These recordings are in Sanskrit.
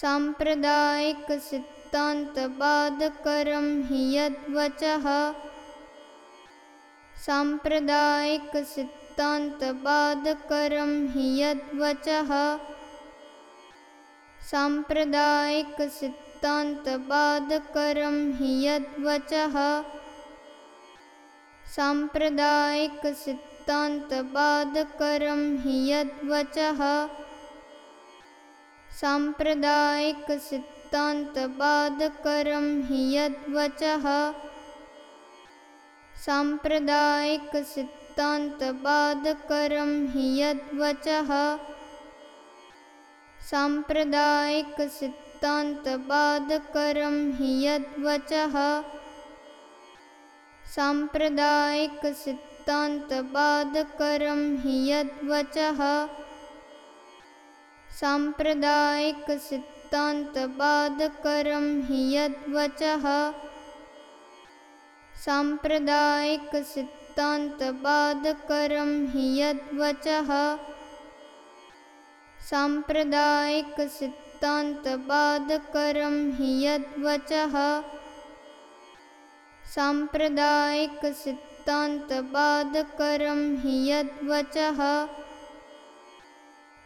साम्प्रदायिकसिद्धान्तबाधकरं हि यद्वचः। साम्प्रदायिकसिद्धान्तबाधकरं हि यद्वचः। साम्प्रदायिकसिद्धान्तबाधकरं हि यद्वचः। साम्प्रदायिकसिद्धान्तबाधकरं हि यद्वचः साम्प्रदायिकसिद्धान्तबाधकरं हि यद्वचः। साम्प्रदायिकसिद्धान्तबाधकरं हि यद्वचः। साम्प्रदायिकसिद्धान्तबाधकरं हि यद्वचः। साम्प्रदायिकसिद्धान्तबाधकरं हि यद्वचः साम्प्रदायिकसिद्धान्तबाधकरं हि यद्वचः। साम्प्रदायिकसिद्धान्तबाधकरं हि यद्वचः। साम्प्रदायिकसिद्धान्तबाधकरं हि यद्वचः। साम्प्रदायिकसिद्धान्तबाधकरं हि यद्वचः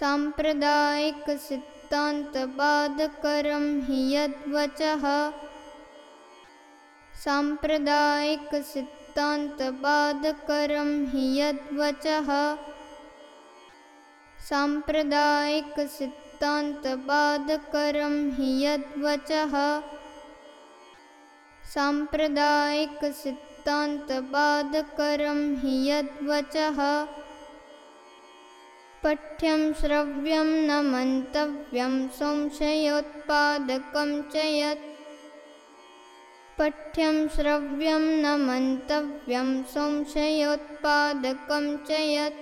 साम्प्रदायिकसिद्धान्तबाधकरं हि यद्वचः। साम्प्रदायिकसिद्धान्तबाधकरं हि यद्वचः। साम्प्रदायिकसिद्धान्तबाधकरं हि यद्वचः। साम्प्रदायिकसिद्धान्तबाधकरं हि यद्वचः पठ्यं श्रव्यं न मन्तव्यं संशयोत्पादकं च यत्। पठ्यं श्रव्यं न मन्तव्यं संशयोत्पादकं च यत्।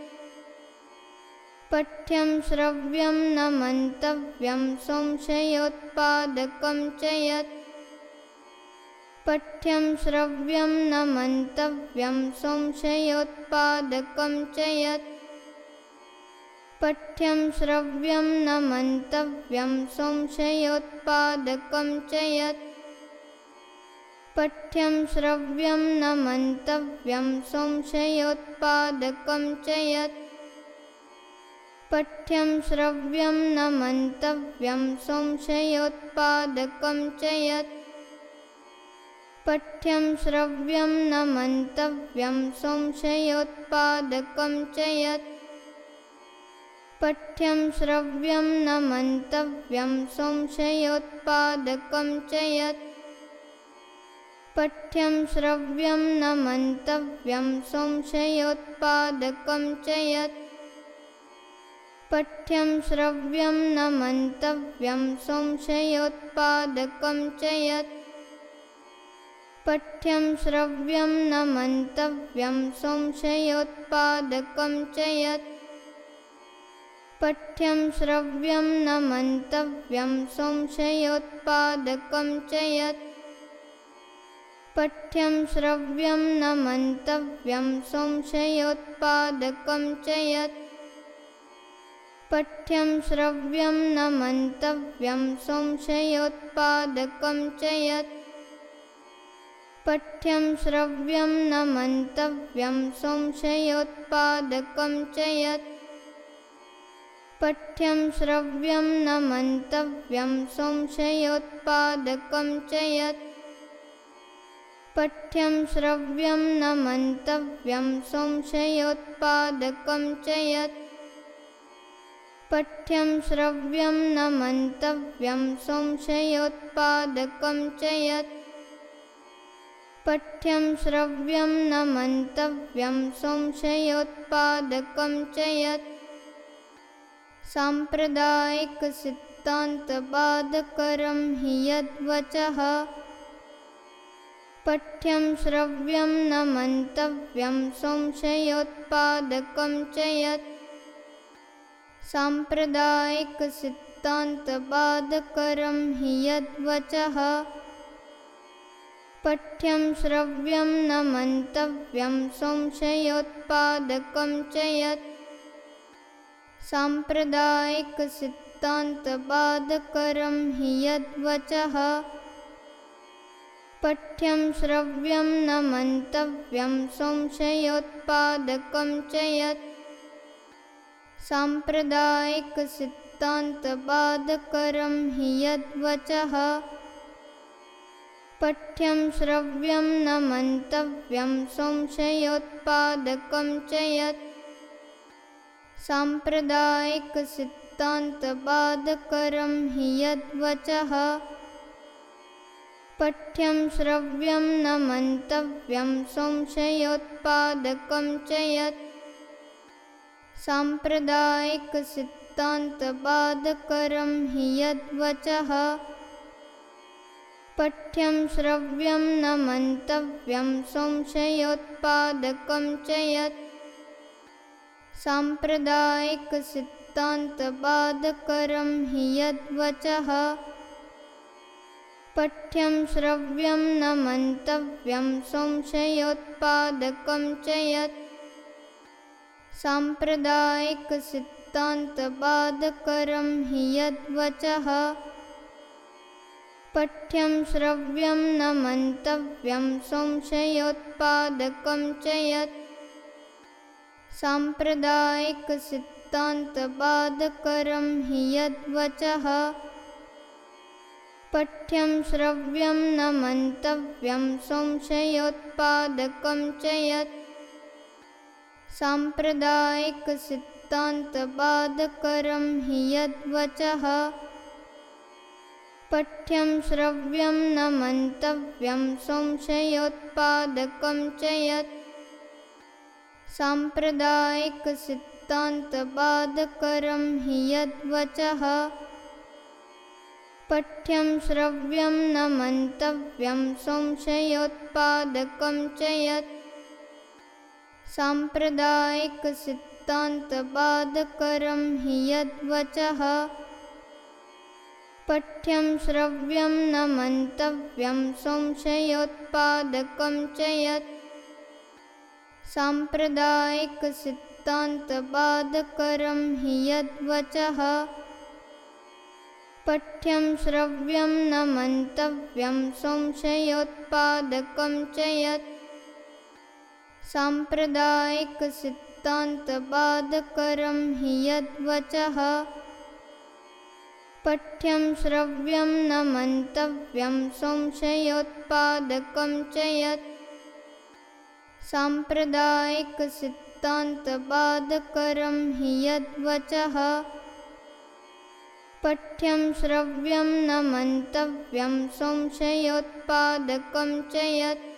पठ्यं श्रव्यं न मन्तव्यं संशयोत्पादकं च यत्। पठ्यं श्रव्यं न मन्तव्यं संशयोत्पादकं च यत् पठ्यं श्रव्यं न मन्तव्यं संशयोत्पादकं च यत्। पठ्यं श्रव्यं न मन्तव्यं संशयोत्पादकं च यत्। पठ्यं श्रव्यं न मन्तव्यं संशयोत्पादकं च यत्। पठ्यं श्रव्यं न मन्तव्यं संशयोत्पादकं च यत् पठ्यं श्रव्यं न मन्तव्यं संशयोत्पादकं च यत्। पठ्यं श्रव्यं न मन्तव्यं संशयोत्पादकं च यत्। पठ्यं श्रव्यं न मन्तव्यं संशयोत्पादकं च यत्। पठ्यं श्रव्यं न मन्तव्यं संशयोत्पादकं च यत् पठ्यं श्रव्यं न मन्तव्यं संशयोत्पादकं च यत्। पठ्यं श्रव्यं न मन्तव्यं संशयोत्पादकं च यत्। पठ्यं श्रव्यं न मन्तव्यं संशयोत्पादकं च यत्। पठ्यं श्रव्यं न मन्तव्यं संशयोत्पादकं च यत् पठ्यं श्रव्यं न मन्तव्यं संशयोत्पादकं च यत्। पठ्यं श्रव्यं न मन्तव्यं संशयोत्पादकं च यत्। पठ्यं श्रव्यं न मन्तव्यं संशयोत्पादकं च यत्। पठ्यं श्रव्यं न मन्तव्यं संशयोत्पादकं च यत् साम्प्रदायिकसिद्धान्तबाधकरं सिद्धान्तबाधकरं हि यद्वचः। पठ्यं श्रव्यं न मन्तव्यं संशयोत्पादकं च यत्। साम्प्रदायिकसिद्धान्तबाधकरं हि यद्वचः। पठ्यं श्रव्यं न मन्तव्यं संशयोत्पादकं च यत् साम्प्रदायिकसिद्धान्तबाधकरं हि यद्वचः। पठ्यं श्रव्यं न मन्तव्यं संशयोत्पादकं च यत्। साम्प्रदायिकसिद्धान्तबाधकरं हि यद्वचः। पठ्यं श्रव्यं न मन्तव्यं संशयोत्पादकं च यत् साम्प्रदायिकसिद्धान्तबाधकरं हि यद्वचः। पठ्यं श्रव्यं न मन्तव्यं संशयोत्पादकं च यत्। साम्प्रदायिकसिद्धान्तबाधकरं हि यद्वचः। पठ्यं श्रव्यं न मन्तव्यं संशयोत्पादकं च यत् साम्प्रदायिकसिद्धान्तबाधकरं हि यद्वचः। पठ्यं श्रव्यं न मन्तव्यं संशयोत्पादकं च यत्। साम्प्रदायिकसिद्धान्तबाधकरं हि यद्वचः। पठ्यं श्रव्यं न मन्तव्यं संशयोत्पादकं च यत् पठ्यं श्रव्यं न मन्तव्यं संशयोत्पादकं च यत्। साम्प्रदायिकसिद्धान्तबाधकरं हि यद्वचः। पठ्यं श्रव्यं न मन्तव्यं संशयोत्पादकं च यत् साम्प्रदायिकसिद्धान्तबाधकरं हि यद्वचः। पठ्यं श्रव्यं न मन्तव्यं संशयोत्पादकं च यत्। साम्प्रदायिकसिद्धान्तबाधकरं हि यद्वचः। पठ्यं श्रव्यं न मन्तव्यं संशयोत्पादकं च यत् साम्प्रदायिकसिद्धान्तबाधकरं हि यद्वचः। पठ्यं श्रव्यं न मन्तव्यं संशयोत्पादकं च यत्। साम्प्रदायिकसिद्धान्तबाधकरं हि यद्वचः। पठ्यं श्रव्यं न मन्तव्यं संशयोत्पादकं च यत् साम्प्रदायिकसिद्धान्तबाधकरं हि यद्वचः। पठ्यं श्रव्यं न मन्तव्यं संशयोत्पादकं च यत्